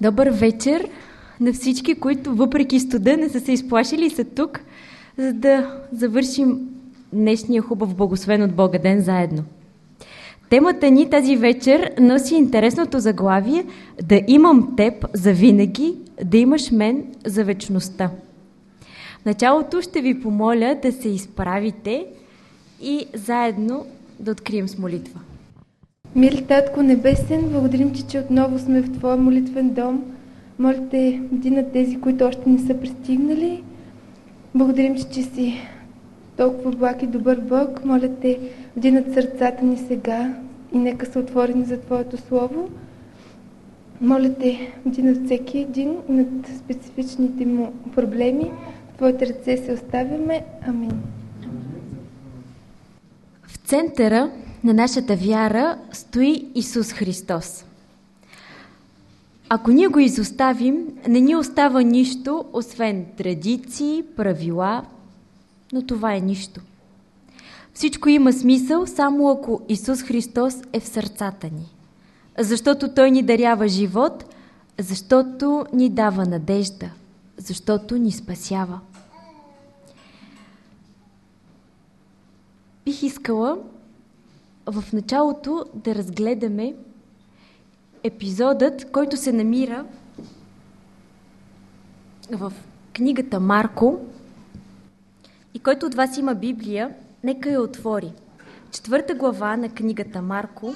Добър вечер на всички, които въпреки студа не са се изплашили и са тук, за да завършим днешния хубав благословен от Бога ден заедно. Темата ни тази вечер носи интересното заглавие Да имам теб за винаги, да имаш мен за вечността. Началото ще ви помоля да се изправите и заедно да открием с молитва. Мили Татко Небесен, благодарим ти, че отново сме в Твоя молитвен дом. Моля те, на тези, които още не са пристигнали. Благодарим ти, че си толкова благ и добър Бог. Моля те, вдинат сърцата ни сега и нека са отворени за Твоето Слово. Моля те, вдинат всеки един над специфичните му проблеми. В Твоите ръце се оставяме. Амин. В центъра на нашата вяра стои Исус Христос. Ако ние го изоставим, не ни остава нищо, освен традиции, правила, но това е нищо. Всичко има смисъл, само ако Исус Христос е в сърцата ни. Защото Той ни дарява живот, защото ни дава надежда, защото ни спасява. Бих искала в началото да разгледаме епизодът, който се намира в книгата Марко и който от вас има Библия, нека я отвори. Четвърта глава на книгата Марко,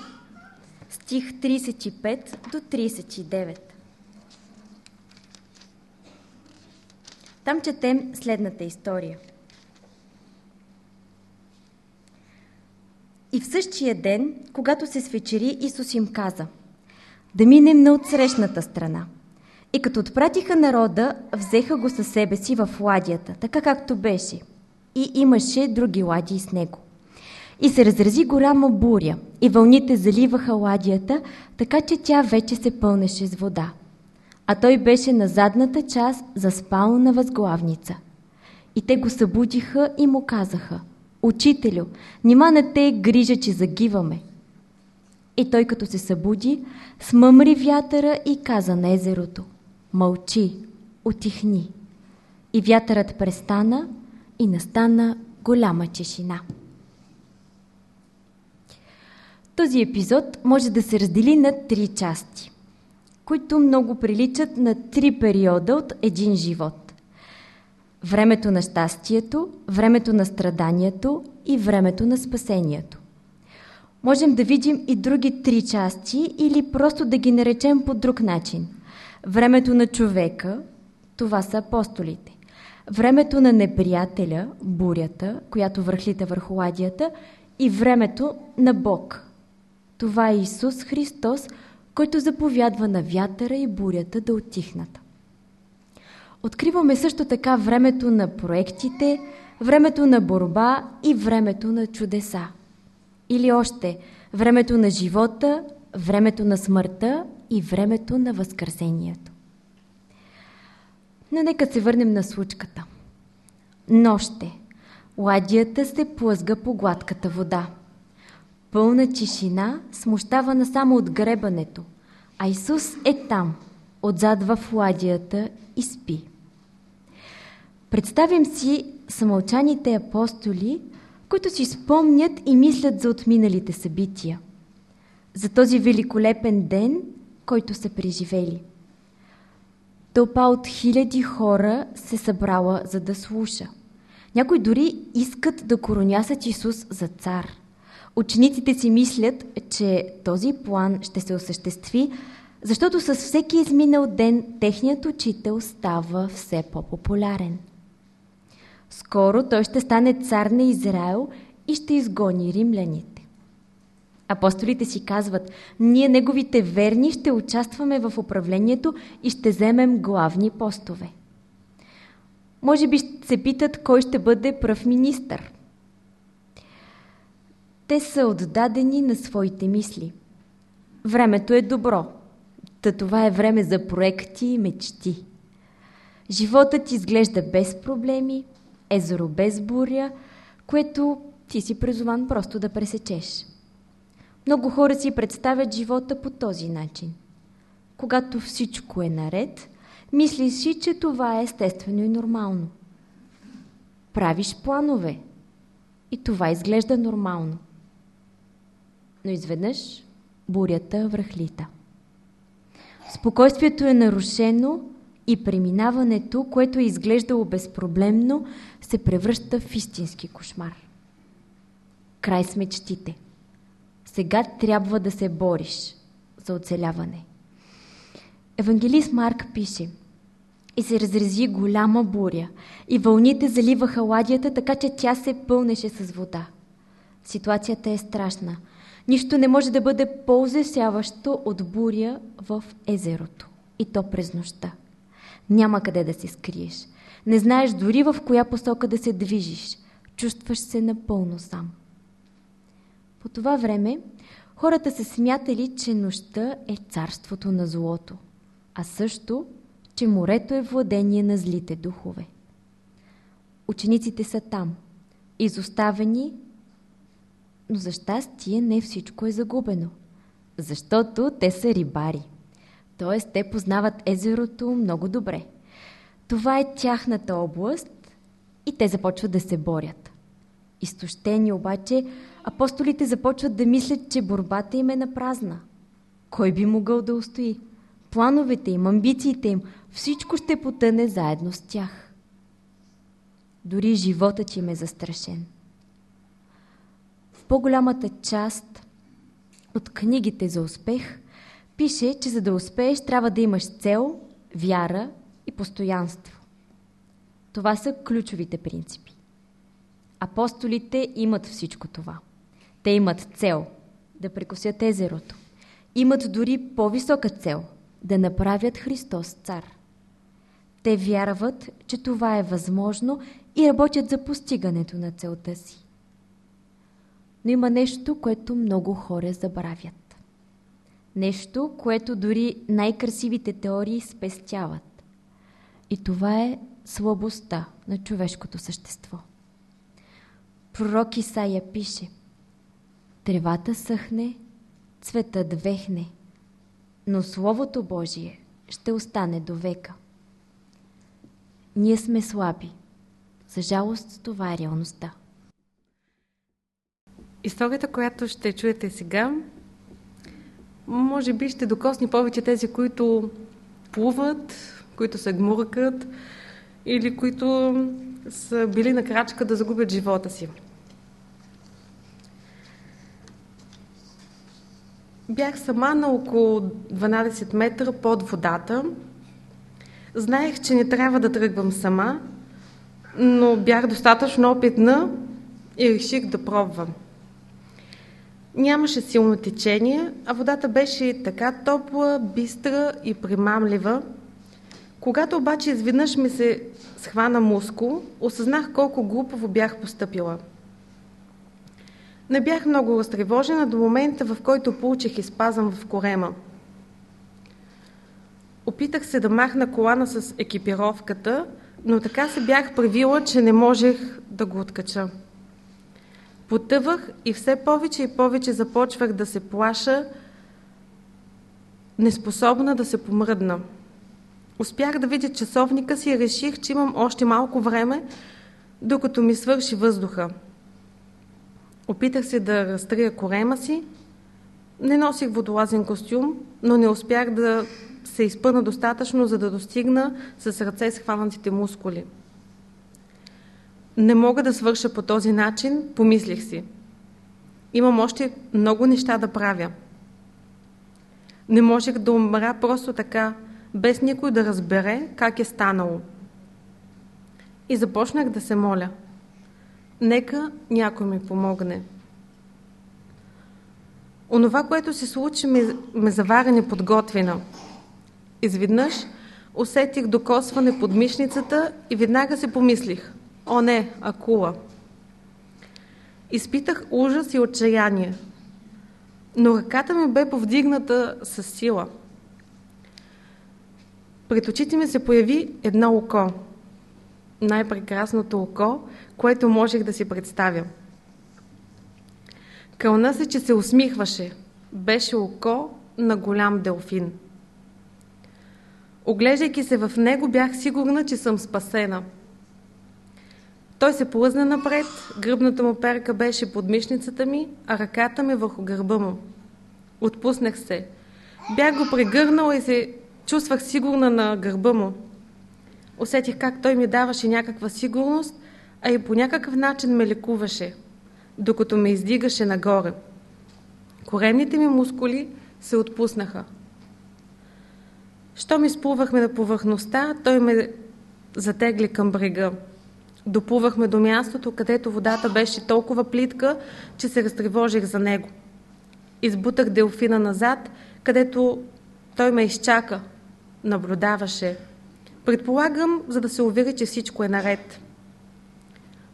стих 35 до 39. Там четем следната история – И в същия ден, когато се свечери, Исус им каза да минем на отсрещната страна. И като отпратиха народа, взеха го със себе си в ладията, така както беше. И имаше други ладии с него. И се разрази голяма буря, и вълните заливаха ладията, така че тя вече се пълнеше с вода. А той беше на задната част, заспал на възглавница. И те го събудиха и му казаха – Учителю, нима не те грижа, че загиваме. И той като се събуди, смъмри вятъра и каза на езерото, мълчи, отихни. И вятърът престана и настана голяма тишина. Този епизод може да се раздели на три части, които много приличат на три периода от един живот времето на щастието, времето на страданието и времето на спасението. Можем да видим и други три части или просто да ги наречем по друг начин. Времето на човека, това са апостолите. Времето на неприятеля, бурята, която върхлита върху ладията, и времето на Бог. Това е Исус Христос, който заповядва на вятъра и бурята да отихнат. Откриваме също така времето на проектите, времето на борба и времето на чудеса. Или още времето на живота, времето на смъртта и времето на възкресението. Но нека се върнем на случката. Ноще. Ладията се плъзга по гладката вода. Пълна тишина, смущавана само от гребането, а Исус е там, отзад в ладията и спи. Представим си самълчаните апостоли, които си спомнят и мислят за отминалите събития, за този великолепен ден, който са преживели. Тълпа от хиляди хора се събрала, за да слуша. Някои дори искат да коронясат Исус за цар. Учениците си мислят, че този план ще се осъществи, защото с всеки изминал ден техният учител става все по-популярен. Скоро той ще стане цар на Израел и ще изгони римляните. Апостолите си казват, ние неговите верни ще участваме в управлението и ще вземем главни постове. Може би се питат кой ще бъде пръв министър. Те са отдадени на своите мисли. Времето е добро. Та това е време за проекти и мечти. Животът изглежда без проблеми, езеро без буря, което ти си призован просто да пресечеш. Много хора си представят живота по този начин. когато всичко е наред, мислиш си, че това е естествено и нормално. Правиш планове и това изглежда нормално. Но изведнъж бурята връхлита. Спокойствието е нарушено и преминаването, което е изглеждало безпроблемно, се превръща в истински кошмар. Край с мечтите. Сега трябва да се бориш за оцеляване. Евангелист Марк пише И се разрези голяма буря, и вълните заливаха ладията, така че тя се пълнеше с вода. Ситуацията е страшна. Нищо не може да бъде по-узесяващо от буря в езерото. И то през нощта. Няма къде да се скриеш. Не знаеш дори в коя посока да се движиш. Чувстваш се напълно сам. По това време хората се смятали, че нощта е царството на злото, а също, че морето е владение на злите духове. Учениците са там, изоставени, но за щастие не всичко е загубено, защото те са рибари. Т.е. те познават езерото много добре. Това е тяхната област и те започват да се борят. Изтощени обаче, апостолите започват да мислят, че борбата им е на празна. Кой би могъл да устои? Плановете им, амбициите им, всичко ще потъне заедно с тях. Дори животът им е застрашен. По-голямата част от книгите за успех пише, че за да успееш трябва да имаш цел, вяра и постоянство. Това са ключовите принципи. Апостолите имат всичко това. Те имат цел да прекосят езерото. Имат дори по-висока цел да направят Христос цар. Те вярват, че това е възможно и работят за постигането на целта си. Но има нещо, което много хора забравят. Нещо, което дори най-красивите теории спестяват. И това е слабостта на човешкото същество. Пророк Исаия пише Тревата съхне, цветът вехне, но Словото Божие ще остане до века. Ние сме слаби. За жалост това е реалността. Историята, която ще чуете сега, може би ще докосни повече тези, които плуват, които се гмуркат или които са били на крачка да загубят живота си. Бях сама на около 12 метра под водата. Знаех, че не трябва да тръгвам сама, но бях достатъчно опитна и реших да пробвам. Нямаше силно течение, а водата беше така топла, бистра и примамлива. Когато обаче изведнъж ми се схвана мускул, осъзнах колко глупаво бях поступила. Не бях много разтревожена до момента, в който получих изпазъм в корема. Опитах се да махна колана с екипировката, но така се бях правила, че не можех да го откача. Потъвах и все повече и повече започвах да се плаша, неспособна да се помръдна. Успях да видя часовника си и реших, че имам още малко време, докато ми свърши въздуха. Опитах се да разтрия корема си. Не носих водолазен костюм, но не успях да се изпъна достатъчно, за да достигна с ръце схванатите мускули. Не мога да свърша по този начин, помислих си. Имам още много неща да правя. Не можех да умра просто така, без никой да разбере как е станало. И започнах да се моля. Нека някой ми помогне. Онова, което се случи, ме, ме завари неподготвена. Изведнъж усетих докосване под мишницата и веднага се помислих. О, не, акула. Изпитах ужас и отчаяние, но ръката ми бе повдигната с сила. Пред очите ми се появи едно око. Най-прекрасното око, което можех да си представя. Кълна се, че се усмихваше. Беше око на голям делфин. Оглеждайки се в него, бях сигурна, че съм спасена. Той се плъзна напред, гръбната му перка беше под мишницата ми, а ръката ми върху гърба му. Отпуснах се. Бях го прегърнала и се чувствах сигурна на гърба му. Усетих как той ми даваше някаква сигурност, а и по някакъв начин ме лекуваше, докато ме издигаше нагоре. Коремните ми мускули се отпуснаха. Що ми сплувахме на повърхността, той ме затегли към брега. Доплувахме до мястото, където водата беше толкова плитка, че се разтревожих за него. Избутах Делфина назад, където той ме изчака, наблюдаваше. Предполагам, за да се увери, че всичко е наред.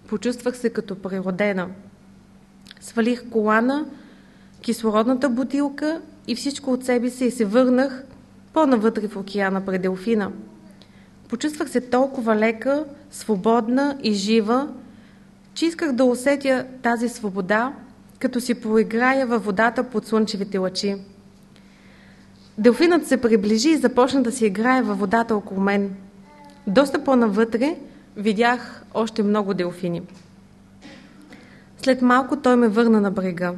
Почувствах се като природена. Свалих колана, кислородната бутилка и всичко от себе си и се върнах по-навътре в океана пред Делфина. Почувствах се толкова лека, свободна и жива, че исках да усетя тази свобода, като си поиграя във водата под слънчевите лъчи. Делфинът се приближи и започна да си играе във водата около мен. Доста по-навътре видях още много делфини. След малко той ме върна на брега.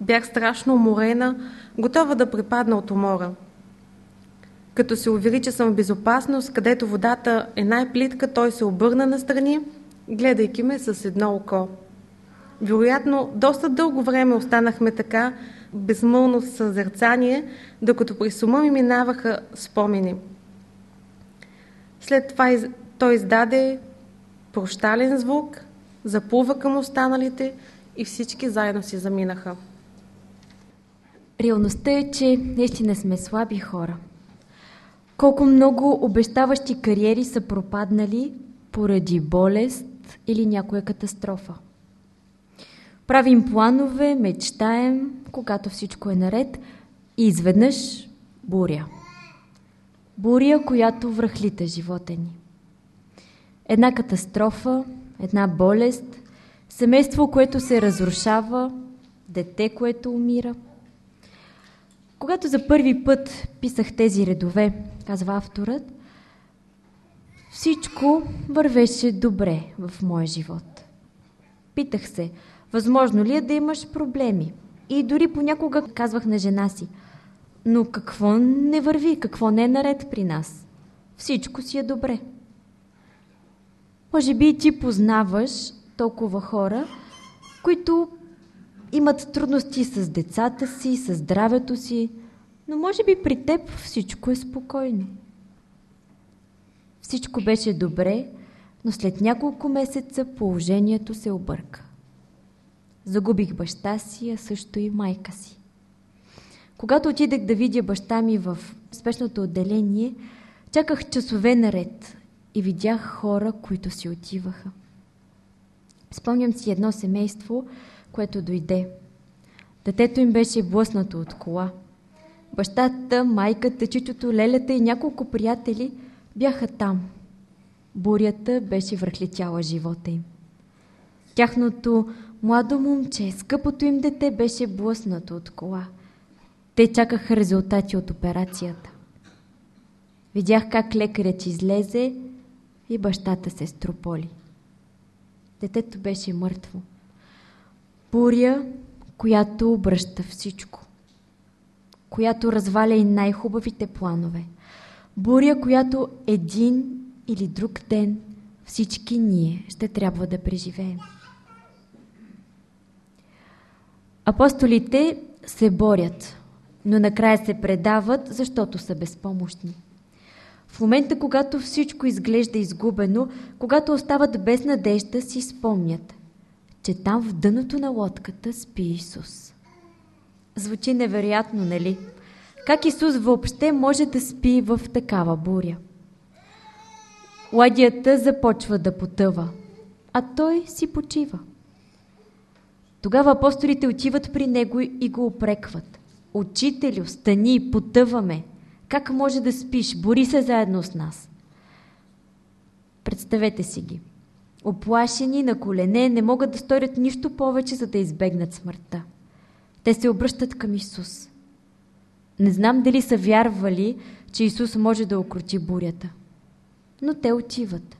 Бях страшно уморена, готова да припадна от умора. Като се увери, че съм в безопасност, където водата е най-плитка, той се обърна настрани, гледайки ме с едно око. Вероятно, доста дълго време останахме така, безмълно съзерцание, докато при сума ми минаваха спомени. След това той издаде прощален звук, заплува към останалите и всички заедно си заминаха. Реалността е, че наистина сме слаби хора. Колко много обещаващи кариери са пропаднали поради болест или някоя катастрофа. Правим планове, мечтаем, когато всичко е наред и изведнъж буря. Буря, която връхлита живота ни. Една катастрофа, една болест, семейство, което се разрушава, дете, което умира. Когато за първи път писах тези редове, казва авторът, всичко вървеше добре в моя живот. Питах се, възможно ли е да имаш проблеми? И дори понякога казвах на жена си, но какво не върви, какво не е наред при нас? Всичко си е добре. Може би ти познаваш толкова хора, които имат трудности с децата си, с здравето си, но може би при теб всичко е спокойно. Всичко беше добре, но след няколко месеца положението се обърка. Загубих баща си, а също и майка си. Когато отидах да видя баща ми в спешното отделение, чаках часове наред и видях хора, които си отиваха. Спомням си едно семейство, което дойде. Детето им беше блъснато от кола. Бащата, майката, чичото, лелята и няколко приятели бяха там. Бурята беше връхлетяла живота им. Тяхното младо момче, скъпото им дете беше блъснато от кола. Те чакаха резултати от операцията. Видях как лекарят излезе и бащата се строполи. Детето беше мъртво. Буря, която обръща всичко. Която разваля и най-хубавите планове. Буря, която един или друг ден всички ние ще трябва да преживеем. Апостолите се борят, но накрая се предават, защото са безпомощни. В момента, когато всичко изглежда изгубено, когато остават без надежда, си спомнят, че там в дъното на лодката спи Исус. Звучи невероятно, нали? Как Исус въобще може да спи в такава буря? Ладията започва да потъва, а той си почива. Тогава апостолите отиват при него и го опрекват. Учителю, стани, потъваме. Как може да спиш? Бори се заедно с нас. Представете си ги. Оплашени на колене не могат да сторят нищо повече, за да избегнат смъртта. Те се обръщат към Исус. Не знам дали са вярвали, че Исус може да окрути бурята. Но те отиват.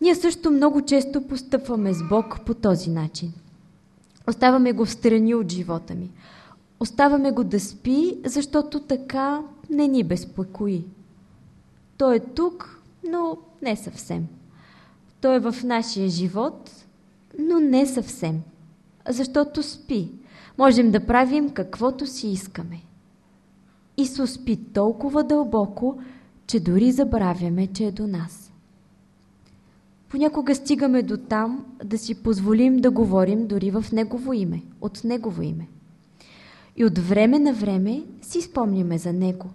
Ние също много често постъпваме с Бог по този начин. Оставаме го в страни от живота ми. Оставаме го да спи, защото така не ни безпокои. Той е тук, но не съвсем. Той е в нашия живот, но не съвсем. Защото спи. Можем да правим каквото си искаме. Исус спи толкова дълбоко, че дори забравяме, че е до нас. Понякога стигаме до там да си позволим да говорим дори в Негово име, от Негово име. И от време на време си спомняме за Него.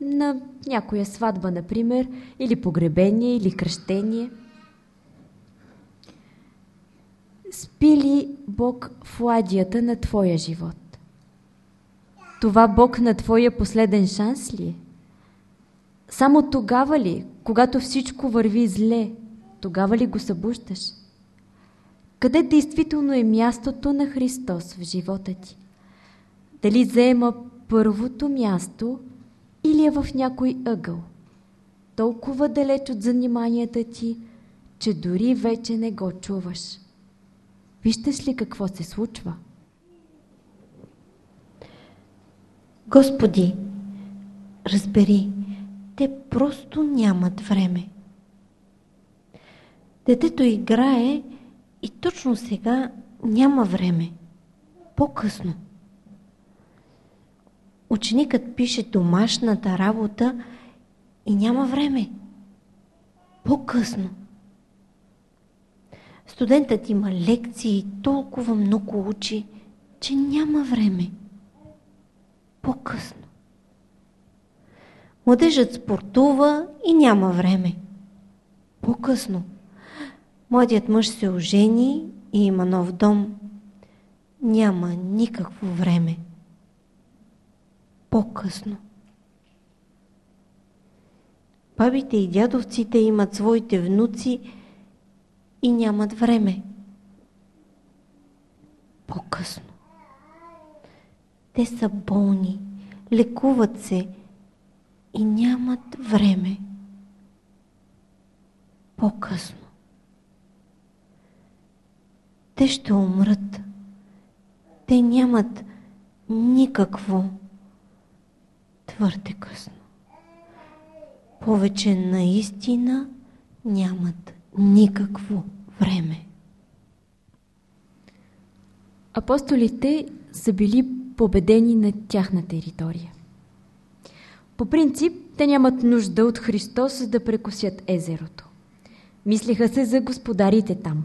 На някоя сватба, например, или погребение, или кръщение. Спи ли Бог в ладията на твоя живот? Това Бог на твоя последен шанс ли е? Само тогава ли, когато всичко върви зле, тогава ли го събуждаш? Къде действително е мястото на Христос в живота ти? Дали заема първото място или е в някой ъгъл? Толкова далеч от заниманията ти, че дори вече не го чуваш. Виждаш ли какво се случва? Господи, разбери, те просто нямат време. Детето играе и точно сега няма време. По-късно. Ученикът пише домашната работа и няма време. По-късно. Студентът има лекции и толкова много учи, че няма време. По-късно. Младежът спортува и няма време. По-късно. Младият мъж се ожени и има нов дом. Няма никакво време. По-късно. Бабите и дядовците имат своите внуци и нямат време. По-късно. Те са болни, лекуват се и нямат време. По-късно. Те ще умрат. Те нямат никакво. Твърде късно. Повече наистина нямат никакво време. Апостолите са били победени на тяхна територия. По принцип, те нямат нужда от Христос да прекусят езерото. Мислиха се за господарите там.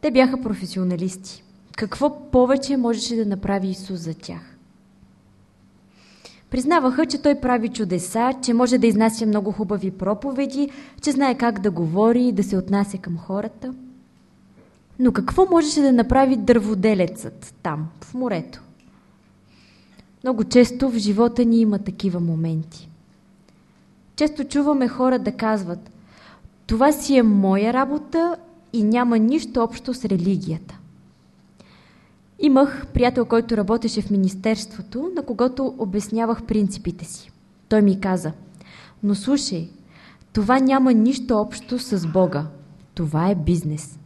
Те бяха професионалисти. Какво повече можеше да направи Исус за тях? Признаваха, че той прави чудеса, че може да изнася много хубави проповеди, че знае как да говори и да се отнася към хората. Но какво можеше да направи дърводелецът там, в морето? Много често в живота ни има такива моменти. Често чуваме хора да казват това си е моя работа и няма нищо общо с религията. Имах приятел, който работеше в Министерството, на когото обяснявах принципите си. Той ми каза, но слушай, това няма нищо общо с Бога. Това е бизнес.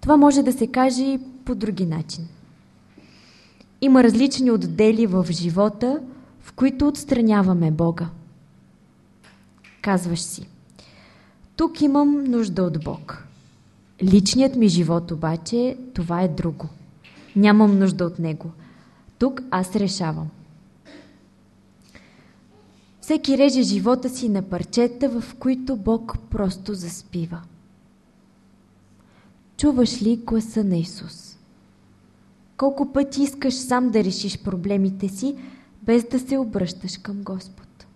Това може да се каже и по други начин. Има различни отдели в живота, в които отстраняваме Бога. Казваш си, тук имам нужда от Бог. Личният ми живот обаче, това е друго. Нямам нужда от него. Тук аз решавам. Всеки реже живота си на парчета, в които Бог просто заспива. Чуваш ли гласа на Исус? Колко пъти искаш сам да решиш проблемите си, без да се обръщаш към Господ?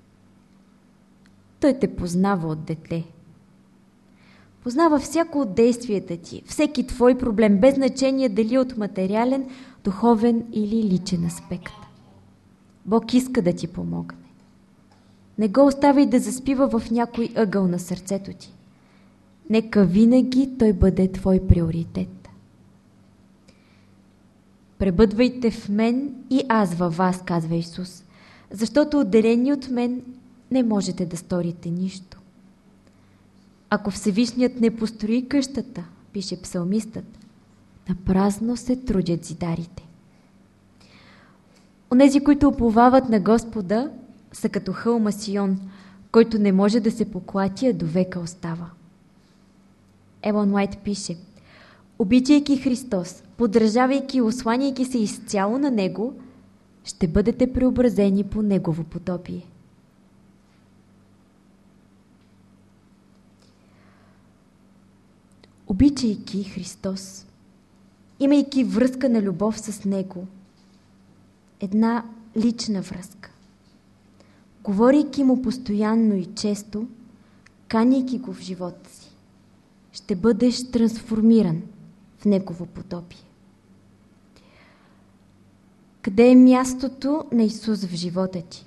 Той те познава от дете. Познава всяко от действията ти, всеки твой проблем, без значение дали от материален, духовен или личен аспект. Бог иска да ти помогне. Не го оставай да заспива в някой ъгъл на сърцето ти. Нека винаги той бъде твой приоритет. Пребъдвайте в мен и аз във вас, казва Исус. защото отделени от мен не можете да сторите нищо. Ако Всевишният не построи къщата, пише псалмистът, на празно се трудят зидарите. Онези, които оплувават на Господа, са като хълма Сион, който не може да се поклати, а до века остава. Елон Уайт пише Обичайки Христос, подражавайки и осланяйки се изцяло на Него, ще бъдете преобразени по Негово потопие. Обичайки Христос, имайки връзка на любов с Него, една лична връзка, говорейки Му постоянно и често, каняйки Го в живота си, ще бъдеш трансформиран в Негово потопие. Къде е мястото на Исус в живота ти?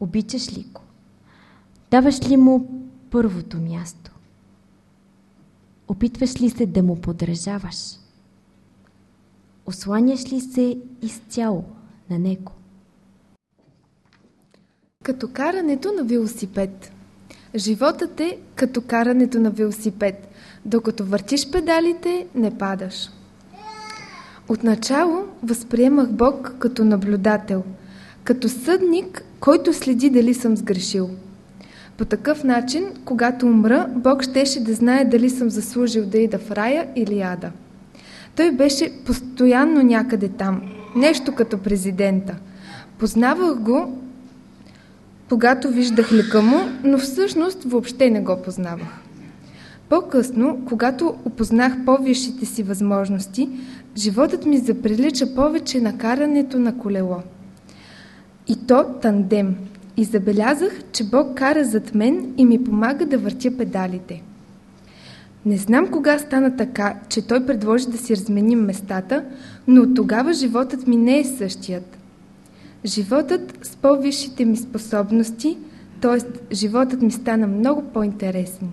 Обичаш ли го? Даваш ли му първото място? Опитваш ли се да му подражаваш? Осланяш ли се изцяло на него? Като карането на велосипед. Животът е като карането на велосипед. Докато въртиш педалите, не падаш. Отначало възприемах Бог като наблюдател, като съдник, който следи дали съм сгрешил. По такъв начин, когато умра, Бог щеше да знае дали съм заслужил да ида в рая или ада. Той беше постоянно някъде там, нещо като президента. Познавах го, когато виждах лика му, но всъщност въобще не го познавах. По-късно, когато опознах по-висшите си възможности, животът ми заприлича повече на карането на колело. И то тандем. И забелязах, че Бог кара зад мен и ми помага да въртя педалите. Не знам кога стана така, че той предложи да си разменим местата, но от тогава животът ми не е същият. Животът с по-висшите ми способности, т.е. животът ми стана много по-интересен.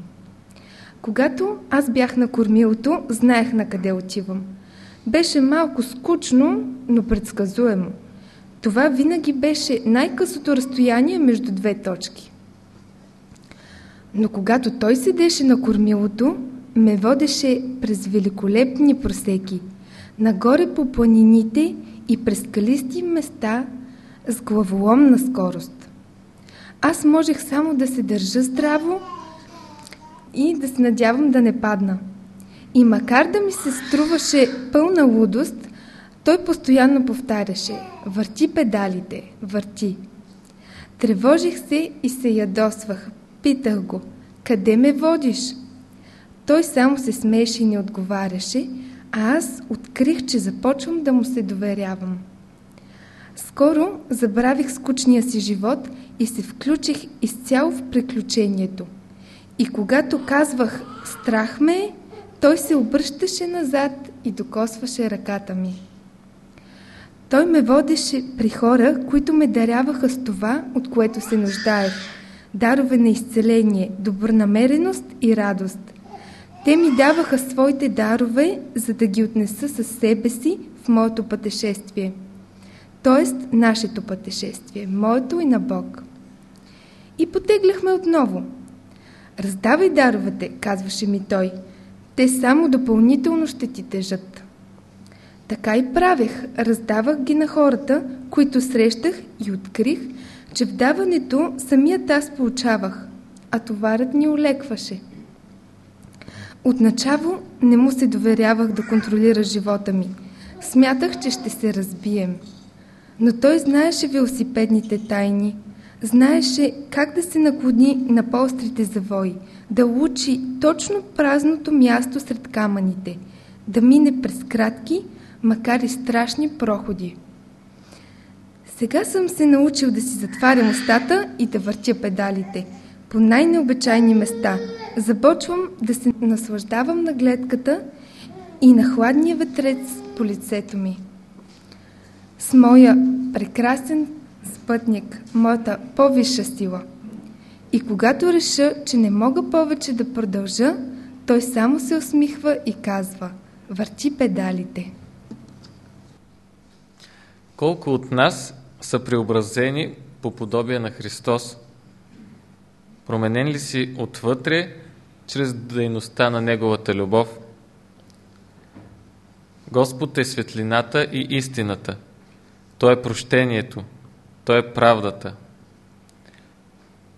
Когато аз бях на кормилото, знаех на къде отивам. Беше малко скучно, но предсказуемо. Това винаги беше най-късото разстояние между две точки. Но когато той седеше на кормилото, ме водеше през великолепни просеки, нагоре по планините и през скалисти места с главоломна скорост. Аз можех само да се държа здраво и да се надявам да не падна. И макар да ми се струваше пълна лудост, той постоянно повтаряше «Върти педалите, върти». Тревожих се и се ядосвах. Питах го «Къде ме водиш?» Той само се смееше и не отговаряше, а аз открих, че започвам да му се доверявам. Скоро забравих скучния си живот и се включих изцяло в приключението. И когато казвах «Страх ме той се обръщаше назад и докосваше ръката ми. Той ме водеше при хора, които ме даряваха с това, от което се нуждаех. Дарове на изцеление, добронамереност и радост. Те ми даваха своите дарове, за да ги отнеса със себе си в моето пътешествие. Тоест, нашето пътешествие, моето и на Бог. И потегляхме отново. Раздавай даровете, казваше ми той. Те само допълнително ще ти тежат. Така и правех. Раздавах ги на хората, които срещах и открих, че в даването самият аз получавах, а товарът ни олекваше. Отначало не му се доверявах да контролира живота ми. Смятах, че ще се разбием. Но той знаеше велосипедните тайни. Знаеше как да се наклони на по-острите завои, да учи точно празното място сред камъните, да мине през кратки, макар и страшни проходи. Сега съм се научил да си затварям устата и да въртя педалите по най-необичайни места. Започвам да се наслаждавам на гледката и на хладния ветрец по лицето ми. С моя прекрасен спътник, моята по-висша сила. И когато реша, че не мога повече да продължа, той само се усмихва и казва «Върти педалите». Колко от нас са преобразени по подобие на Христос. Променен ли си отвътре, чрез дейността на Неговата любов? Господ е светлината и истината. Той е прощението. Той е правдата.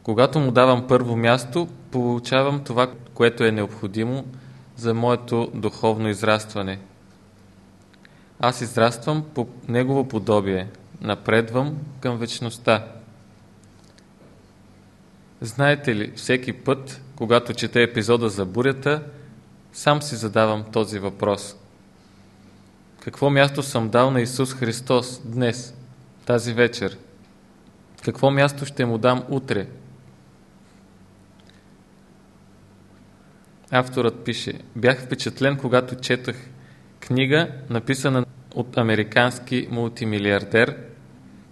Когато му давам първо място, получавам това, което е необходимо за моето духовно израстване. Аз израствам по негово подобие, напредвам към вечността. Знаете ли, всеки път, когато чете епизода за бурята, сам си задавам този въпрос. Какво място съм дал на Исус Христос днес, тази вечер? Какво място ще му дам утре? Авторът пише, бях впечатлен, когато четах книга, написана от американски мултимилиардер,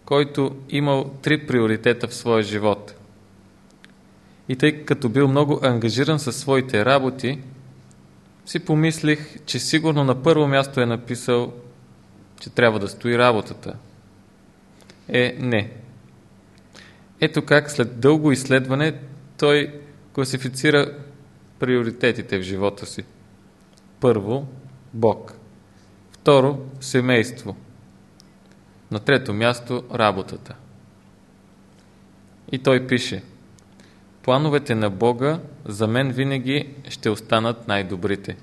който имал три приоритета в своя живот. И тъй като бил много ангажиран със своите работи, си помислих, че сигурно на първо място е написал, че трябва да стои работата. Е, не. Ето как след дълго изследване той класифицира приоритетите в живота си. Първо, Бог. Второ, семейство. На трето място, работата. И той пише Плановете на Бога за мен винаги ще останат най-добрите.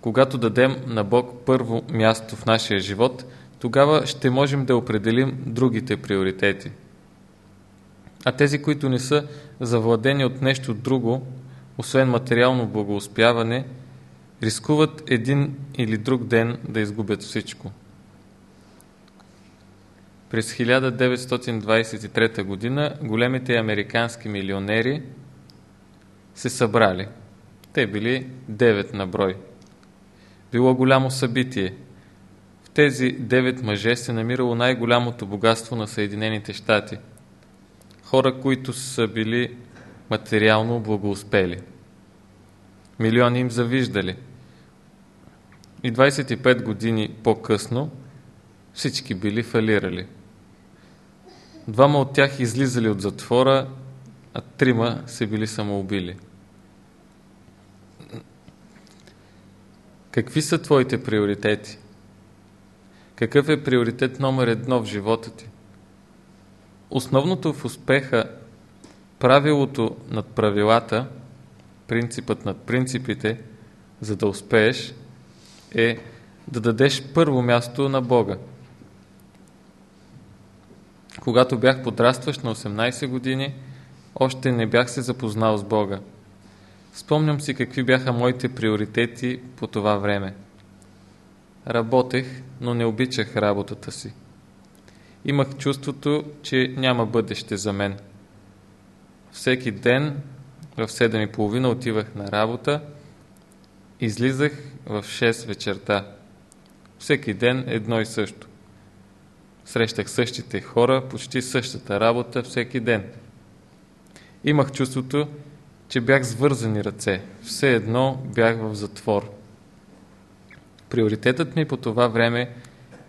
Когато дадем на Бог първо място в нашия живот, тогава ще можем да определим другите приоритети. А тези, които не са завладени от нещо друго, освен материално благоуспяване, рискуват един или друг ден да изгубят всичко. През 1923 година големите американски милионери се събрали. Те били 9 на брой. Било голямо събитие. В тези 9 мъже се намирало най-голямото богатство на Съединените щати. Хора, които са били материално благоуспели. Милиони им завиждали. И 25 години по-късно всички били фалирали. Двама от тях излизали от затвора, а трима се били самоубили. Какви са твоите приоритети? Какъв е приоритет номер едно в живота ти? Основното в успеха, правилото над правилата, принципът над принципите, за да успееш, е да дадеш първо място на Бога. Когато бях подрастващ на 18 години, още не бях се запознал с Бога. Спомням си какви бяха моите приоритети по това време. Работех, но не обичах работата си. Имах чувството, че няма бъдеще за мен. Всеки ден в 7.30 отивах на работа, излизах в 6 вечерта. Всеки ден едно и също. Срещах същите хора, почти същата работа всеки ден. Имах чувството, че бях с вързани ръце. Все едно бях в затвор. Приоритетът ми по това време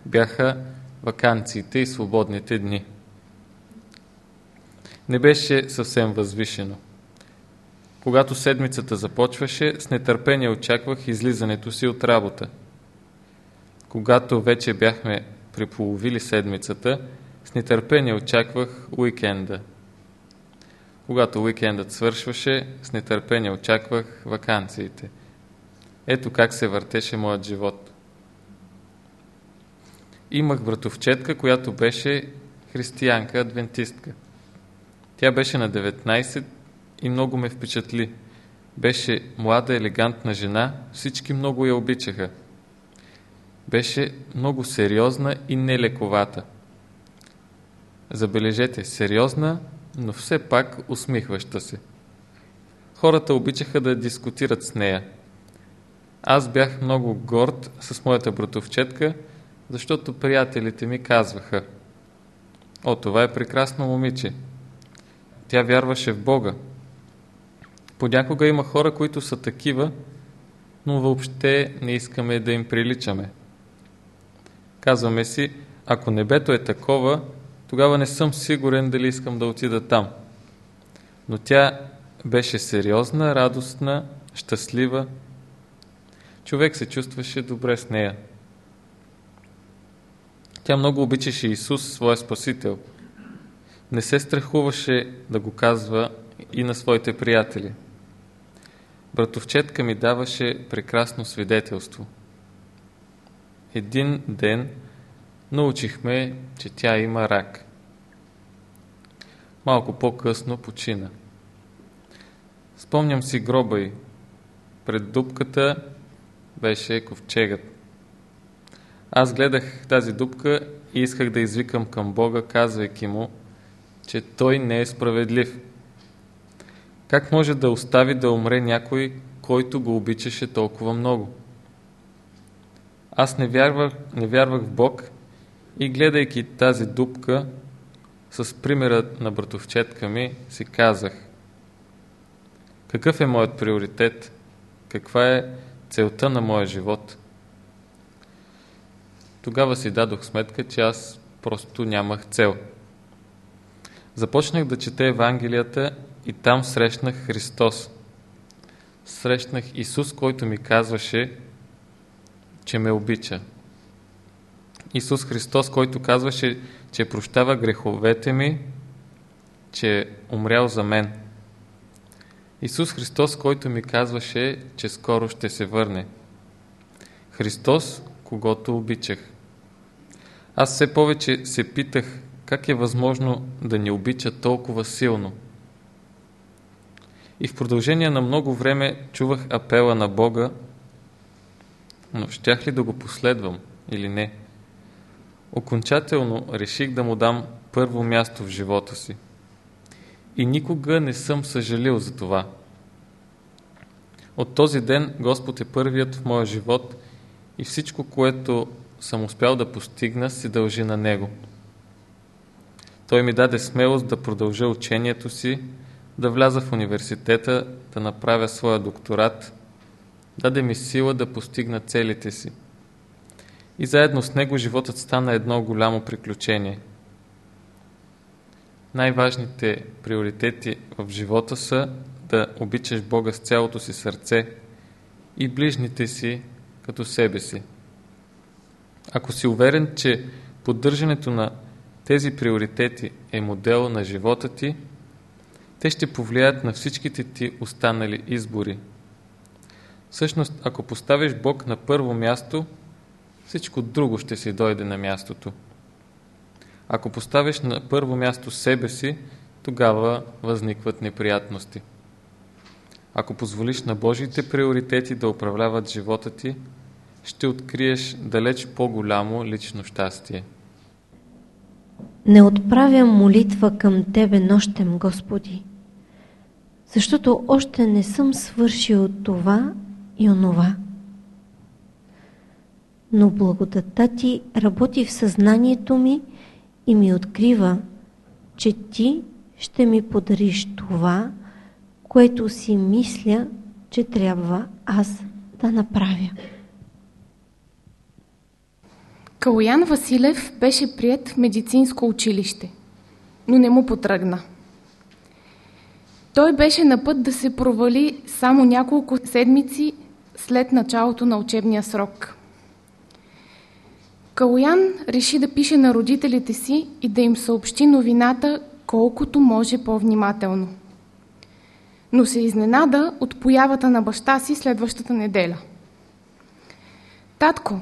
бяха вакансиите и свободните дни. Не беше съвсем възвишено. Когато седмицата започваше, с нетърпение очаквах излизането си от работа. Когато вече бяхме приполовили седмицата, с нетърпение очаквах уикенда. Когато уикендът свършваше, с нетърпение очаквах вакансиите. Ето как се въртеше моят живот. Имах братовчетка, която беше християнка-адвентистка. Тя беше на 19 и много ме впечатли. Беше млада, елегантна жена, всички много я обичаха беше много сериозна и нелековата. Забележете, сериозна, но все пак усмихваща се. Хората обичаха да дискутират с нея. Аз бях много горд с моята братовчетка, защото приятелите ми казваха О, това е прекрасно момиче. Тя вярваше в Бога. Понякога има хора, които са такива, но въобще не искаме да им приличаме. Казваме си, ако небето е такова, тогава не съм сигурен дали искам да отида там. Но тя беше сериозна, радостна, щастлива. Човек се чувстваше добре с нея. Тя много обичаше Исус, своя Спасител. Не се страхуваше да го казва и на своите приятели. Братовчетка ми даваше прекрасно свидетелство. Един ден научихме, че тя има рак. Малко по-късно почина. Спомням си гроба й. Пред дупката беше ковчегът. Аз гледах тази дупка и исках да извикам към Бога, казвайки му, че Той не е справедлив. Как може да остави да умре някой, който го обичаше толкова много? Аз не вярвах, не вярвах в Бог и гледайки тази дупка, с примера на братовчетка ми, си казах какъв е моят приоритет, каква е целта на моя живот. Тогава си дадох сметка, че аз просто нямах цел. Започнах да чета Евангелията и там срещнах Христос. Срещнах Исус, който ми казваше, че ме обича. Исус Христос, който казваше, че прощава греховете ми, че е умрял за мен. Исус Христос, който ми казваше, че скоро ще се върне. Христос, когато обичах. Аз все повече се питах, как е възможно да ни обича толкова силно. И в продължение на много време чувах апела на Бога, но щях ли да го последвам или не? Окончателно реших да му дам първо място в живота си. И никога не съм съжалил за това. От този ден Господ е първият в моя живот и всичко, което съм успял да постигна, се дължи на Него. Той ми даде смелост да продължа учението си, да вляза в университета, да направя своя докторат, даде ми сила да постигна целите си. И заедно с него животът стана едно голямо приключение. Най-важните приоритети в живота са да обичаш Бога с цялото си сърце и ближните си като себе си. Ако си уверен, че поддържането на тези приоритети е модел на живота ти, те ще повлияят на всичките ти останали избори. Всъщност, ако поставиш Бог на първо място, всичко друго ще си дойде на мястото. Ако поставиш на първо място себе си, тогава възникват неприятности. Ако позволиш на Божиите приоритети да управляват живота ти, ще откриеш далеч по-голямо лично щастие. Не отправям молитва към Тебе нощем, Господи, защото още не съм свършил това и онова. Но благодата Ти работи в съзнанието ми и ми открива, че Ти ще ми подариш това, което си мисля, че трябва аз да направя. Калоян Василев беше прият в медицинско училище, но не му потръгна. Той беше на път да се провали само няколко седмици след началото на учебния срок. Калоян реши да пише на родителите си и да им съобщи новината колкото може по-внимателно. Но се изненада от появата на баща си следващата неделя. Татко,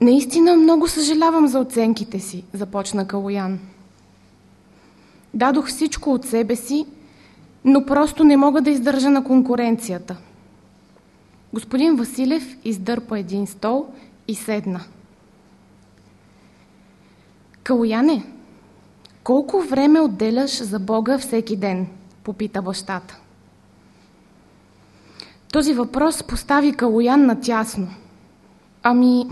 Наистина много съжалявам за оценките си, започна Калоян. Дадох всичко от себе си, но просто не мога да издържа на конкуренцията. Господин Василев издърпа един стол и седна. Калояне, колко време отделяш за Бога всеки ден? попита бащата. Този въпрос постави Калоян натясно. Ами,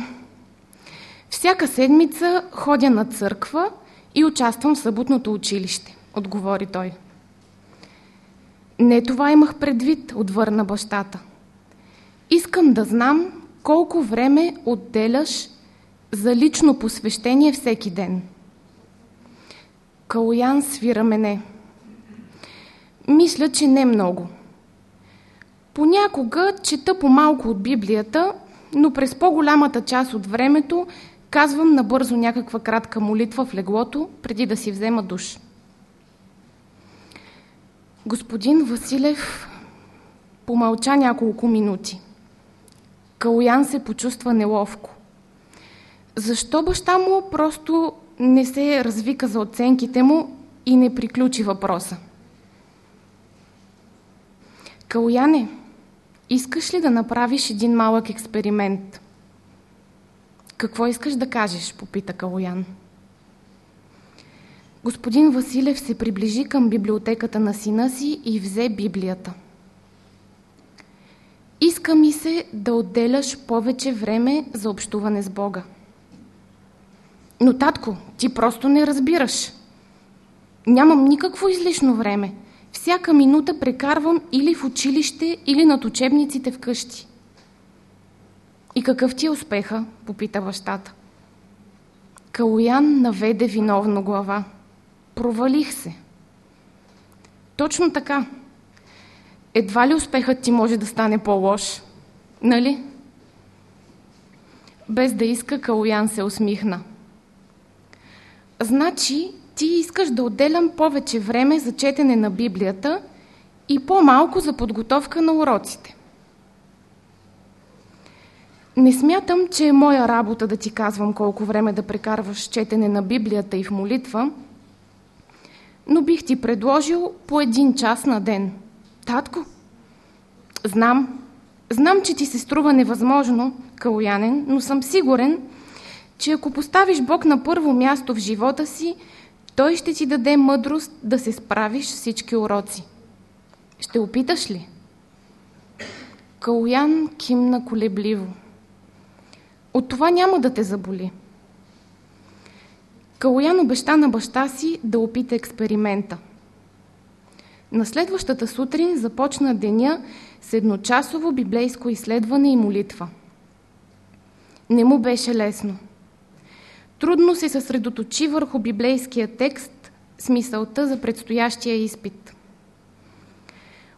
всяка седмица ходя на църква и участвам в съботното училище, отговори той. Не това имах предвид, отвърна бащата. Искам да знам колко време отделяш за лично посвещение всеки ден. Калоян свира мене. Мисля, че не много. Понякога чета по-малко от Библията, но през по-голямата част от времето казвам набързо някаква кратка молитва в леглото, преди да си взема душ. Господин Василев помълча няколко минути. Калоян се почувства неловко. Защо баща му просто не се развика за оценките му и не приключи въпроса? Калояне, искаш ли да направиш един малък експеримент? Какво искаш да кажеш? попита Калоян. Господин Василев се приближи към библиотеката на сина си и взе Библията. Иска ми се да отделяш повече време за общуване с Бога. Но, татко, ти просто не разбираш. Нямам никакво излишно време. Всяка минута прекарвам или в училище, или над учебниците вкъщи. И какъв ти е успеха? попита бащата. Калоян наведе виновно глава. Провалих се. Точно така. Едва ли успехът ти може да стане по-лош? Нали? Без да иска, Калоян се усмихна. Значи, ти искаш да отделям повече време за четене на Библията и по-малко за подготовка на уроците. Не смятам, че е моя работа да ти казвам колко време да прекарваш четене на Библията и в молитва, но бих ти предложил по един час на ден. Татко, знам, знам, че ти се струва невъзможно, Калоянен, но съм сигурен, че ако поставиш Бог на първо място в живота си, Той ще ти даде мъдрост да се справиш всички уроци. Ще опиташ ли? Калоян кимна колебливо. От това няма да те заболи. Калоян обеща на баща си да опита експеримента. На следващата сутрин започна деня с едночасово библейско изследване и молитва. Не му беше лесно. Трудно се съсредоточи върху библейския текст с мисълта за предстоящия изпит.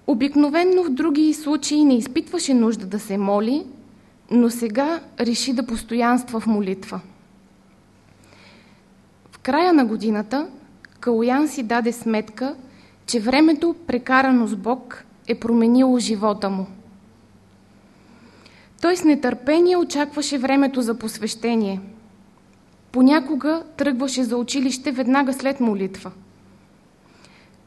Обикновенно в други случаи не изпитваше нужда да се моли, но сега реши да постоянства в молитва. В края на годината Калоян си даде сметка, че времето, прекарано с Бог, е променило живота му. Той с нетърпение очакваше времето за посвещение. Понякога тръгваше за училище веднага след молитва.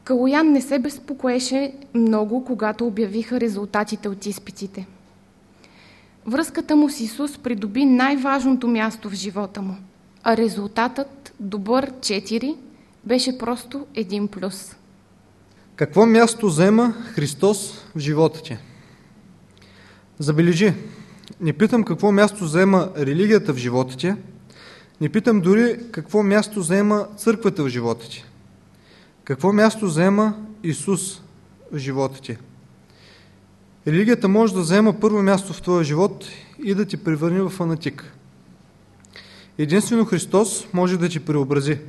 Калоян не се безпокоеше много, когато обявиха резултатите от изпитите. Връзката му с Исус придоби най-важното място в живота му, а резултатът, добър 4, беше просто един плюс. Какво място взема Христос в живота ти? Забележи, не питам какво място взема религията в живота ти, не питам дори какво място взема църквата в живота ти. Какво място взема Исус в живота ти? Религията може да взема първо място в твоя живот и да ти превърне в фанатик. Единствено Христос може да ти преобрази.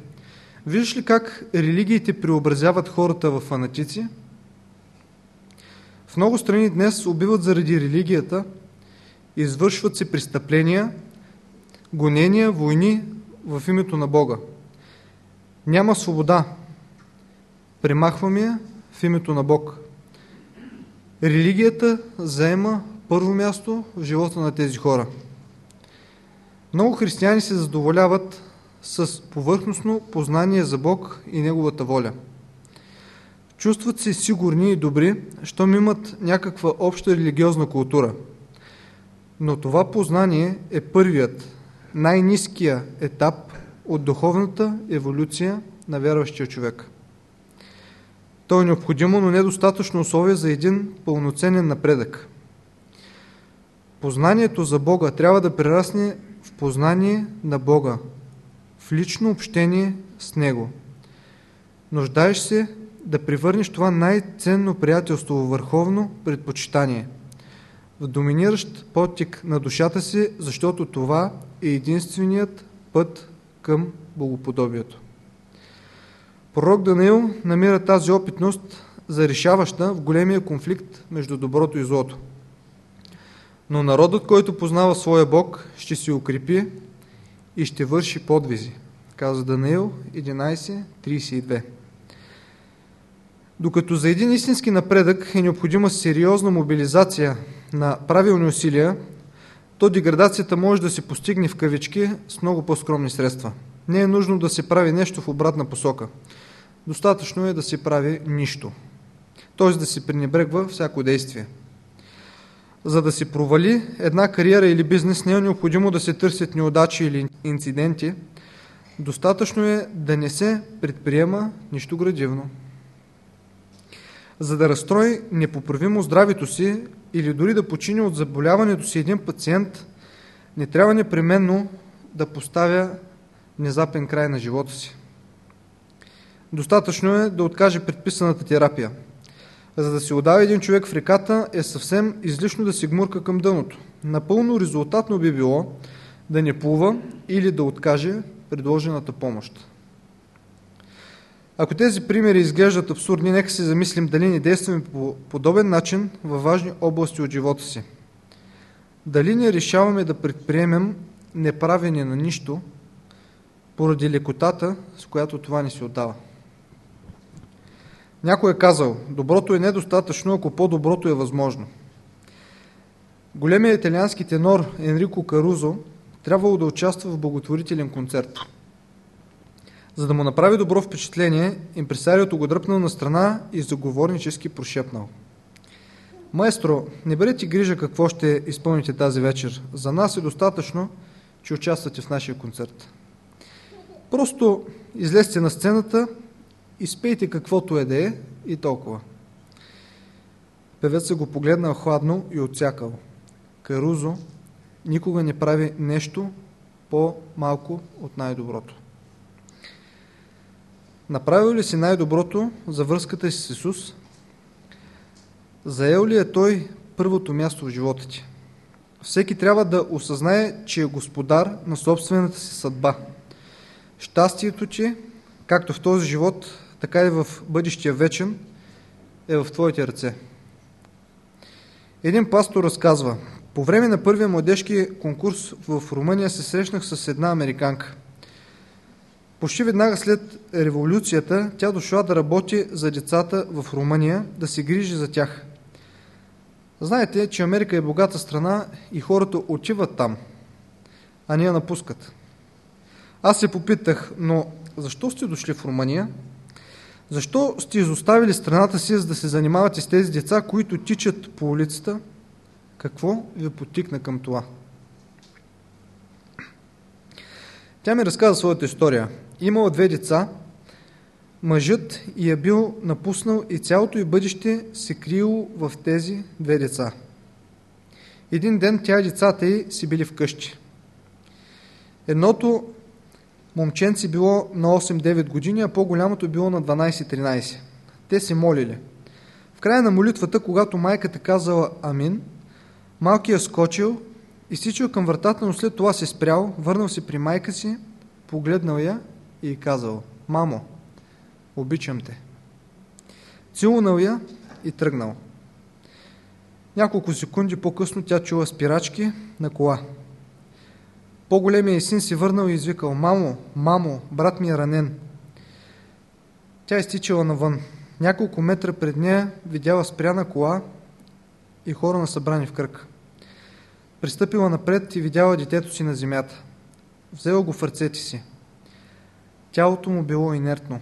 Виждаш ли как религиите преобразяват хората в фанатици? В много страни днес убиват заради религията, извършват се престъпления, гонения, войни в името на Бога. Няма свобода. Премахваме в името на Бог. Религията заема първо място в живота на тези хора. Много християни се задоволяват с повърхностно познание за Бог и Неговата воля. Чувстват се сигурни и добри, щом имат някаква обща религиозна култура. Но това познание е първият, най-низкия етап от духовната еволюция на вярващия човек. То е необходимо, но недостатъчно условие за един пълноценен напредък. Познанието за Бога трябва да прерасне в познание на Бога, в лично общение с Него. Нуждаеш се да превърнеш това най-ценно приятелство в върховно предпочитание. в доминиращ потик на душата си, защото това е единственият път към богоподобието. Пророк Даниил намира тази опитност за решаваща в големия конфликт между доброто и злото. Но народът, който познава своя Бог, ще се укрепи и ще върши подвизи, каза Даниил 11.32. Докато за един истински напредък е необходима сериозна мобилизация на правилни усилия, то деградацията може да се постигне в кавички с много по-скромни средства. Не е нужно да се прави нещо в обратна посока. Достатъчно е да се прави нищо. Т.е. да се пренебрегва всяко действие. За да се провали една кариера или бизнес, не е необходимо да се търсят неудачи или инциденти. Достатъчно е да не се предприема нищо градивно. За да разстрои непоправимо здравето си или дори да почини от заболяването си един пациент, не трябва непременно да поставя внезапен край на живота си. Достатъчно е да откаже предписаната терапия. За да се отдави един човек в реката е съвсем излишно да се гмурка към дъното. Напълно резултатно би било да не плува или да откаже предложената помощ. Ако тези примери изглеждат абсурдни, нека се замислим дали не действаме по подобен начин във важни области от живота си. Дали не решаваме да предприемем неправене на нищо, поради лекотата, с която това ни се отдава. Някой е казал, доброто е недостатъчно, ако по-доброто е възможно. Големият италиански тенор Енрико Карузо трябвало да участва в благотворителен концерт. За да му направи добро впечатление, импресариото го дръпнал на страна и заговорнически прошепнал. Маестро, не бъдете грижа какво ще изпълните тази вечер. За нас е достатъчно, че участвате в нашия концерт. Просто излезте на сцената, изпейте каквото е да е и толкова. Певецът го погледнал хладно и отсякал. Карузо никога не прави нещо по-малко от най-доброто. Направил ли си най-доброто за връзката си с Исус? Заел ли е Той първото място в живота ти? Всеки трябва да осъзнае, че е господар на собствената си съдба. Щастието ти, както в този живот, така и в бъдещия вечен, е в твоите ръце. Един пастор разказва, по време на първия младежки конкурс в Румъния се срещнах с една американка. Почти веднага след революцията тя дошла да работи за децата в Румъния, да се грижи за тях. Знаете, че Америка е богата страна и хората отиват там, а не я напускат. Аз се попитах, но защо сте дошли в Румъния? Защо сте изоставили страната си, за да се занимавате с тези деца, които тичат по улицата? Какво ви потикна към това? Тя ми разказа своята история. Имала две деца, мъжът и е бил напуснал и цялото й бъдеще се криело в тези две деца. Един ден тя и децата й си били вкъщи. Едното момченце било на 8-9 години, а по-голямото било на 12-13. Те се молили. В края на молитвата, когато майката казала Амин, малкият скочил, изтичал към вратата, но след това се спрял, върнал се при майка си, погледнал я и казал Мамо, обичам те. Целунал я и тръгнал. Няколко секунди по-късно тя чула спирачки на кола. По-големия син си върнал и извикал, мамо, мамо, брат ми е ранен. Тя изтичала навън. Няколко метра пред нея видяла спряна кола и хора на събрани в кръг. Пристъпила напред и видяла детето си на земята. Взела го в ръцете си. Тялото му било инертно.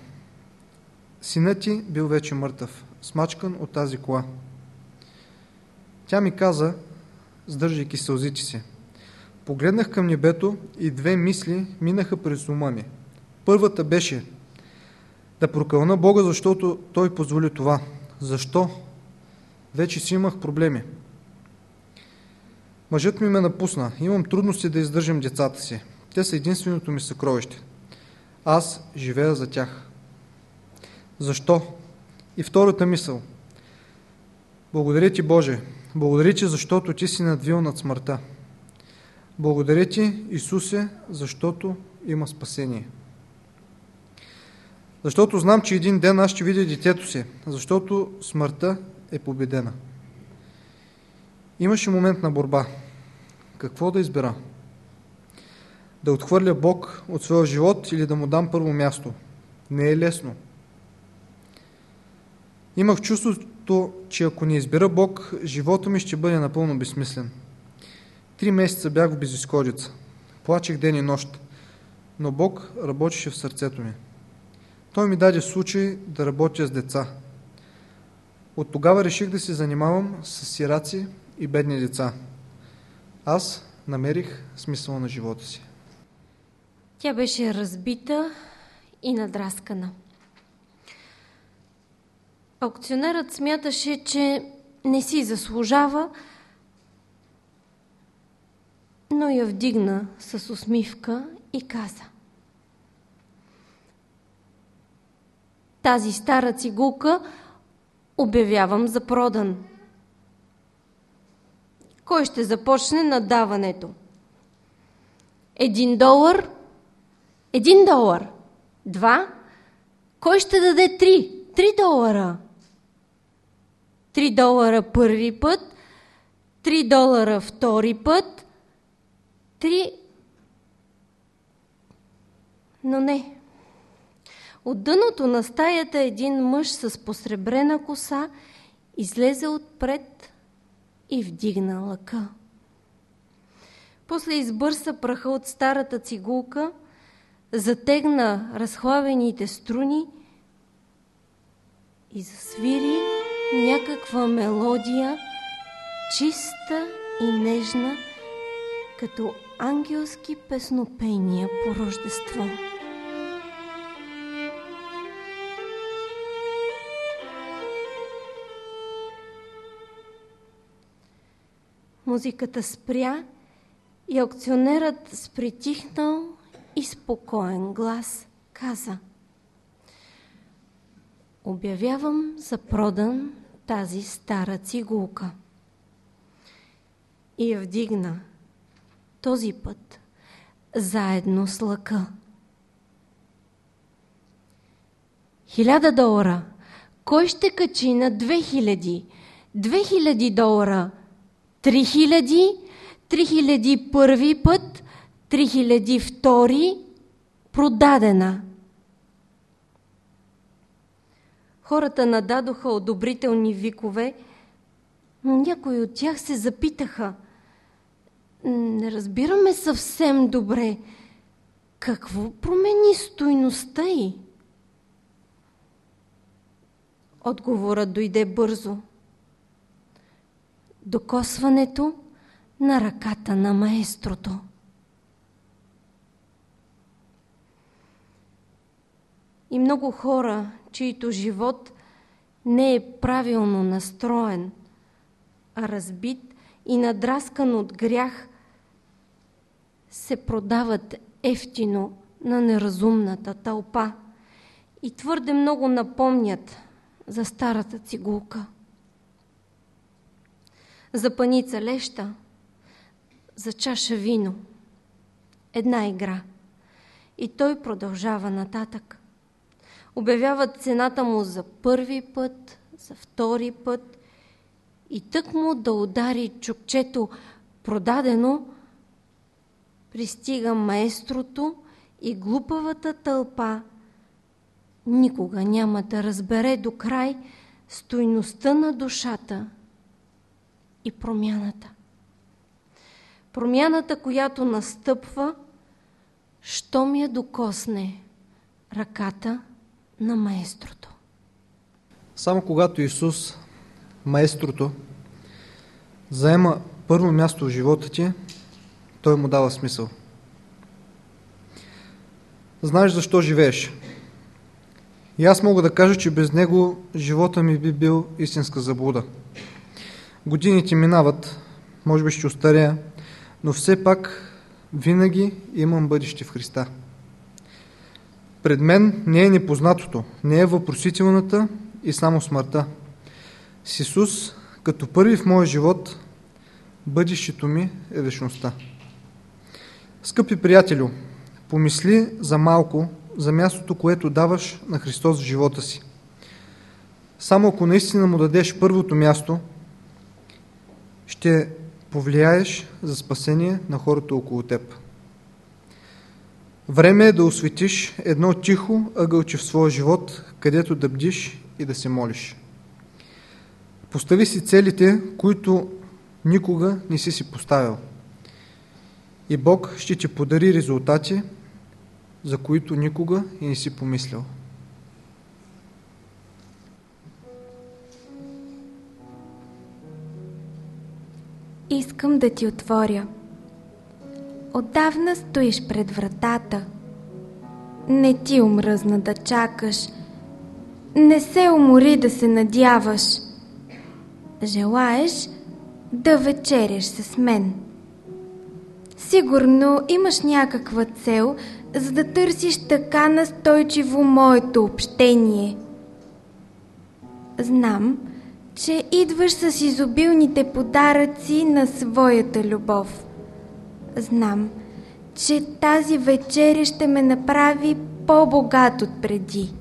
Синът ти бил вече мъртъв, смачкан от тази кола. Тя ми каза, сдържайки сълзите си, Погледнах към небето и две мисли минаха през ума ми. Първата беше да прокълна Бога, защото Той позволи това. Защо? Вече си имах проблеми. Мъжът ми ме напусна. Имам трудности да издържам децата си. Те са единственото ми съкровище. Аз живея за тях. Защо? И втората мисъл. Благодаря ти, Боже, благодаря ти, защото ти си надвил над смъртта. Благодаря ти, Исусе, защото има спасение. Защото знам, че един ден аз ще видя детето си, защото смъртта е победена. Имаше момент на борба. Какво да избера? Да отхвърля Бог от своя живот или да му дам първо място? Не е лесно. Имах чувството, че ако не избера Бог, живота ми ще бъде напълно безсмислен. Три месеца бях в безисходица. Плачех ден и нощ. Но Бог работеше в сърцето ми. Той ми даде случай да работя с деца. От тогава реших да се занимавам с сираци и бедни деца. Аз намерих смисъл на живота си. Тя беше разбита и надраскана. Аукционерът смяташе, че не си заслужава, но я вдигна с усмивка и каза. Тази стара цигулка обявявам за продан. Кой ще започне надаването? Един долар? Един долар. Два? Кой ще даде три? Три долара. Три долара първи път, три долара втори път, три... Но не. От дъното на стаята един мъж с посребрена коса излезе отпред и вдигна лъка. После избърса праха от старата цигулка, затегна разхлавените струни и засвири някаква мелодия, чиста и нежна, като ангелски песнопения по Рождество. Музиката спря и аукционерът с притихнал и спокоен глас каза Обявявам за продан тази стара цигулка. И я вдигна този път заедно с лъка. Хиляда долара. Кой ще качи на 2000? 2000 долара. 3000, 3000 първи път, 3000 втори, продадена. Хората нададоха одобрителни викове, но някои от тях се запитаха. Не разбираме съвсем добре. Какво промени стойността й? Отговорът дойде бързо – докосването на ръката на маестрото. И много хора, чието живот не е правилно настроен, а разбит и надраскан от грях, се продават ефтино на неразумната тълпа и твърде много напомнят за старата цигулка за паница леща, за чаша вино. Една игра. И той продължава нататък. Обявяват цената му за първи път, за втори път и тък му да удари чукчето продадено, пристига маестрото и глупавата тълпа никога няма да разбере до край стойността на душата – и промяната. Промяната, която настъпва, що ми я докосне ръката на маестрото. Само когато Исус, маестрото, заема първо място в живота ти, той му дава смисъл. Знаеш защо живееш. И аз мога да кажа, че без него живота ми би бил истинска заблуда. Годините минават, може би ще остаря, но все пак винаги имам бъдеще в Христа. Пред мен не е непознатото, не е въпросителната и само смъртта. С Исус, като първи в моя живот, бъдещето ми е вечността. Скъпи приятелю, помисли за малко за мястото, което даваш на Христос в живота си. Само ако наистина му дадеш първото място, ще повлияеш за спасение на хората около теб. Време е да осветиш едно тихо ъгълче в своя живот, където да бдиш и да се молиш. Постави си целите, които никога не си си поставил. И Бог ще ти подари резултати, за които никога и не си помислял. Искам да ти отворя. Отдавна стоиш пред вратата. Не ти омръзна да чакаш. Не се умори да се надяваш. Желаеш да вечеряш с мен. Сигурно имаш някаква цел, за да търсиш така настойчиво моето общение. Знам, че идваш с изобилните подаръци на своята любов. Знам, че тази вечеря ще ме направи по-богат от преди.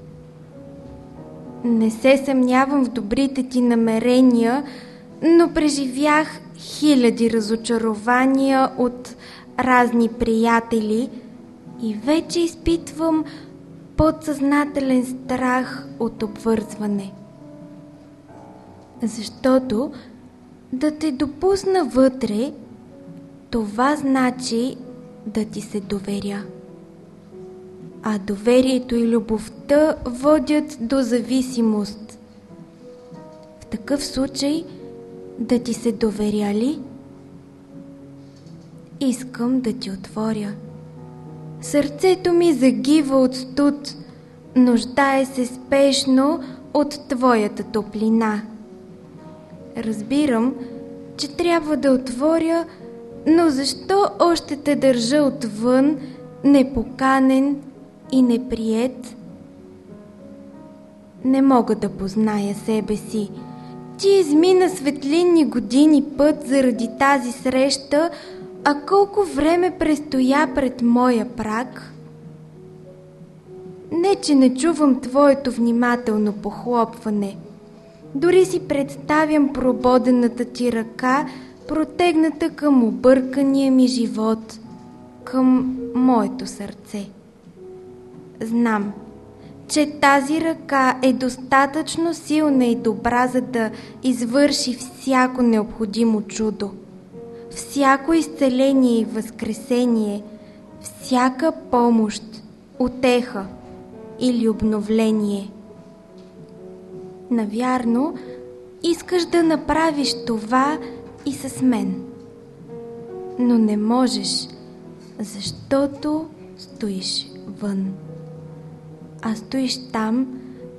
Не се съмнявам в добрите ти намерения, но преживях хиляди разочарования от разни приятели и вече изпитвам подсъзнателен страх от обвързване. Защото да те допусна вътре, това значи да ти се доверя. А доверието и любовта водят до зависимост. В такъв случай да ти се доверя ли? Искам да ти отворя. Сърцето ми загива от студ, нуждае се спешно от твоята топлина. Разбирам, че трябва да отворя, но защо още те държа отвън, непоканен и неприет? Не мога да позная себе си. Ти измина светлинни години път заради тази среща, а колко време престоя пред моя прак? Не, че не чувам твоето внимателно похлопване. Дори си представям прободената ти ръка, протегната към объркания ми живот, към моето сърце. Знам, че тази ръка е достатъчно силна и добра, за да извърши всяко необходимо чудо всяко изцеление и възкресение, всяка помощ, отеха или обновление. Навярно, искаш да направиш това и с мен. Но не можеш, защото стоиш вън. А стоиш там,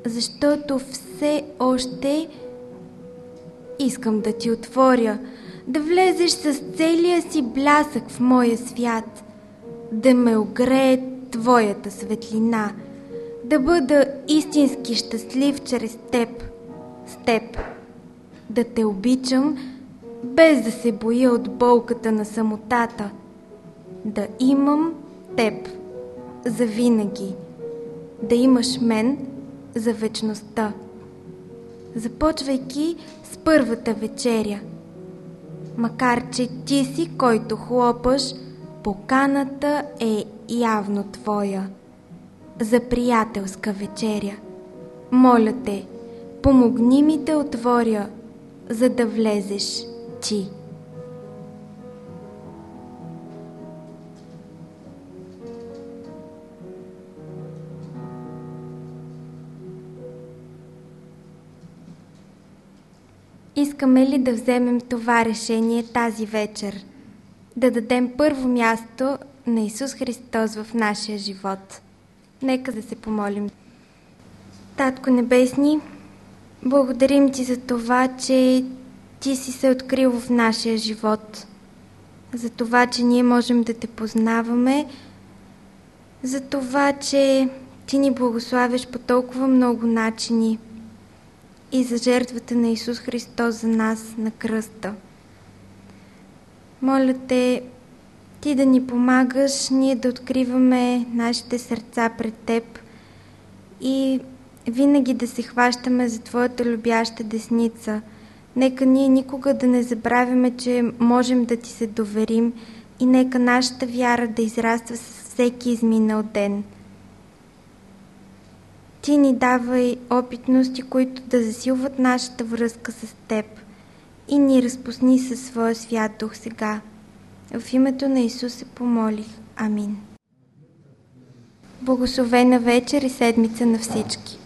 защото все още искам да ти отворя, да влезеш с целия си блясък в моя свят, да ме огрее твоята светлина, да бъда истински щастлив чрез теб, с теб, да те обичам, без да се боя от болката на самотата, да имам теб за винаги, да имаш мен за вечността. Започвайки с първата вечеря – макар че ти си, който хлопаш, поканата е явно твоя. За приятелска вечеря. Моля те, помогни ми да отворя, за да влезеш ти. Искаме ли да вземем това решение тази вечер? Да дадем първо място на Исус Христос в нашия живот. Нека да се помолим. Татко Небесни, благодарим Ти за това, че Ти си се открил в нашия живот. За това, че ние можем да Те познаваме. За това, че Ти ни благославяш по толкова много начини – и за жертвата на Исус Христос за нас на кръста. Моля те, ти да ни помагаш, ние да откриваме нашите сърца пред теб и винаги да се хващаме за Твоята любяща десница. Нека ние никога да не забравяме, че можем да Ти се доверим и нека нашата вяра да израства с всеки изминал ден. Ти ни давай опитности, които да засилват нашата връзка с Теб и ни разпусни със своя свят дух сега. В името на Исус се помолих. Амин. Благословена вечер и седмица на всички!